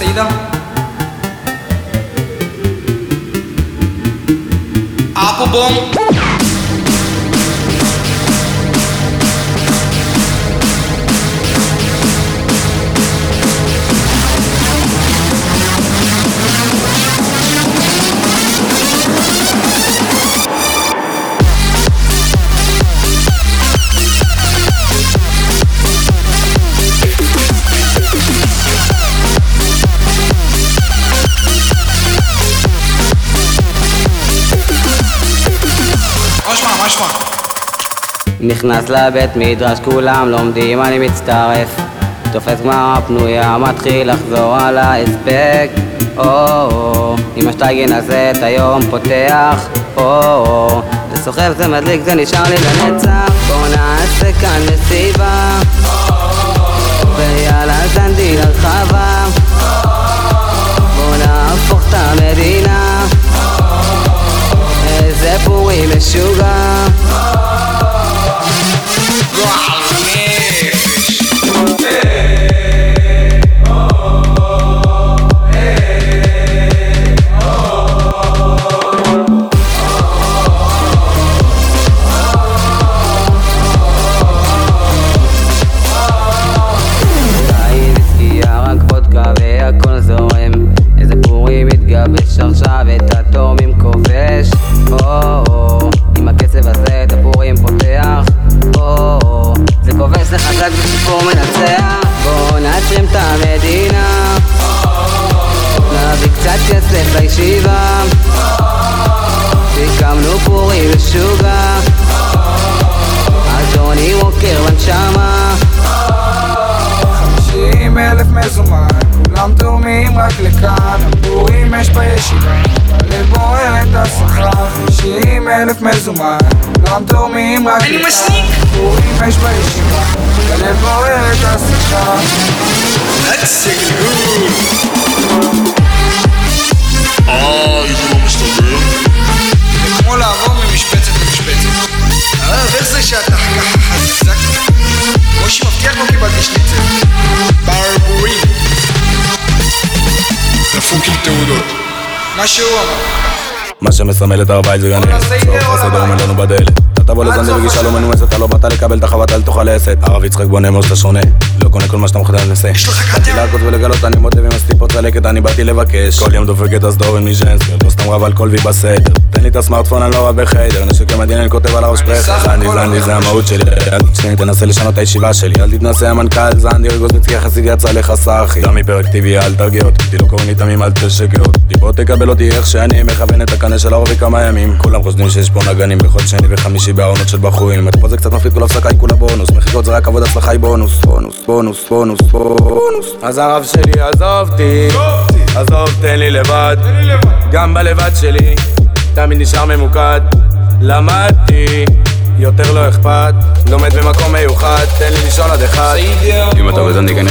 saída. Apo bom. מה שמע? נכנס לבית מדרש, כולם לומדים, אני מצטרף. תופס גמרא פנויה, מתחיל לחזור על ההספק. או, עם השטייגן הזה את היום פותח. או, זה סוחב, זה מדליק, זה נשאר לי לנצח. בואו נעשה כאן מסיבה. ויאללה זנדי לרחבה. בואו נהפוך את המדינה. איזה פורים משוגע. לישיבה סיכמנו פורים משוגע אדוני ווקר בנשמה חמישים אלף מזומן, כולם תורמים רק לכאן, הפורים יש בישיבה, הלב בוער את השמחה. חמישים אלף מזומן, כולם תורמים רק אני לכאן, מסניק. הפורים יש בישיבה, הלב בוער את השמחה. למשבצת אה, איך זה שאתה ככה חזק? מושי מבטיח לא קיבלתי שניצל ברבורים דפוק עם תעודות מה שהוא אמר מה שמסמל את הר הבית וגן בוא עדן. הסדר הבית. עומד לנו בדלת. אתה לזנדר סוף בגישה לא. מנומסת, אתה לא באת לקבל את החוות, אל תאכל עסק. הרב יצחק בוא נאמר שאתה שונה. לא קונה כל מה שאתה מוכן לנסה. יש לך באתי קטע? להכות ולגלות, אני מודה ועם הסטיפות צלקת, אני באתי לבקש. כל יום דופק את הסדורן מז'נסקר, לא סתם רב על כל וי בסדר. תן לי את הסמארטפון, אני לא רב בחיידר. נשק המדינה, אני כותב על הראש פרחר. סך זנדי, זה המהות שלי. אל תשני, תנסה לשנות את הישיבה שלי. אל תתנסה המנכ"ל, זנדי, רגוזניצקי יחסית יצא לך סאחי. גם היפראקטיבי, אל תרגיע אותי. לא קוראים לי תמים, אל תשגע אותי. בוא תקבל אותי איך שאני מכוון את הקנה של העובי כמה ימים. כולם חושבים שיש פה נגנים בכל שני וחמישי בארונות של בחורים. את פה זה קצת מפחיד, כל הפסקה היא כולה בונוס. מחיקות זה רק עבוד הצלחה היא בונוס. בונוס, בונוס, בונוס, בונוס. אז הרב שלי, עזוב אותי. עזוב, תן לי לבד. גם בלבד שלי, תמיד נשאר ממוקד. למדתי, יותר לא אכפת. לומד במקום מיוחד, תן לי לשאול עד אחד. אם אתה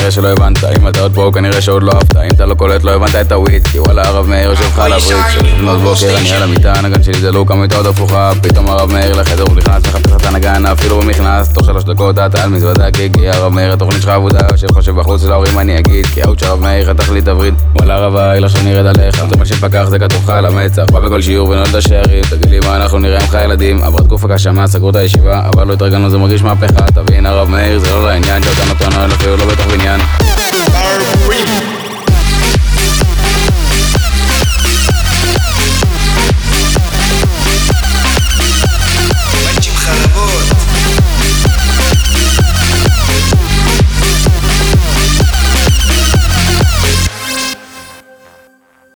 כנראה שלא הבנת, אם אתה עוד פה כנראה שעוד לא אהבת, אם אתה לא קולט לא הבנת את הוויט, כי וואלה הרב מאיר יושב לך על הווריק, שלפנות בוקר אני על המיטה, הנגן שלי זה לוקה מיטה עוד הפוכה, פתאום הרב מאיר לחדר הוא נכנס, מחפש את הנגן, אפילו במכנס, תוך שלוש דקות אתה על מזוודה גיגי, הרב מאיר התוכנית שלך אבודה, יושב חושב בחוץ להורים אני אגיד, כי האוט של הרב מאיר חתך לי תברית, וואלה הרב עכשיו נרד עליך, זה מה שפקח זה כתוב לך על המצח, בא בכל שיעור ונולד השערים, תגיד לי מה אנחנו נראה ממך ילדים, עברה תקופה קשה מאז סגרו את הישיבה, אבל לא התרגלנו זה מרגיש מהפכה, תבין הרב מאיר זה לא לעניין שאתה נותן לו אפילו לא בתוך בניין and are free.